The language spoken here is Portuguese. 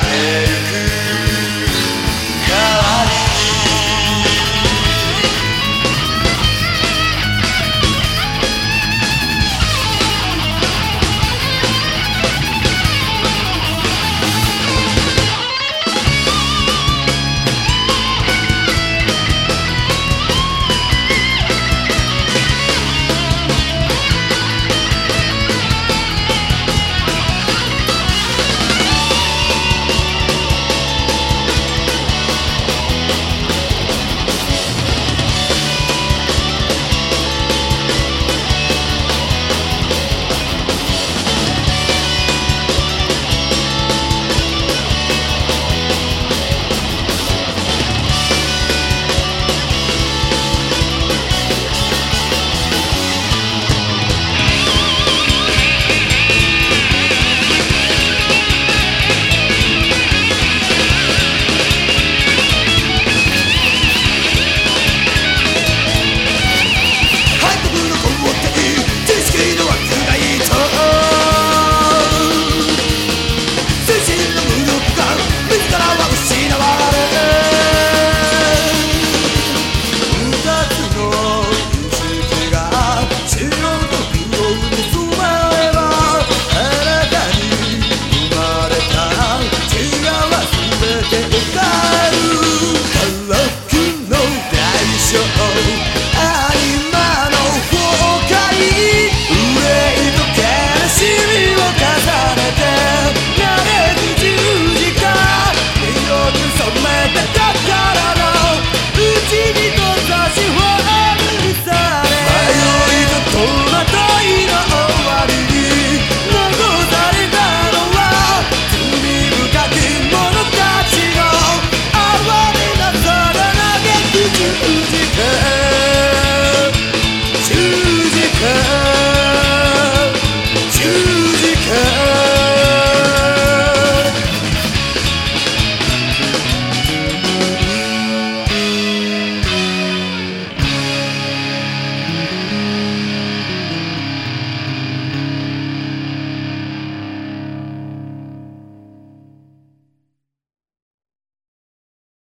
cadeira.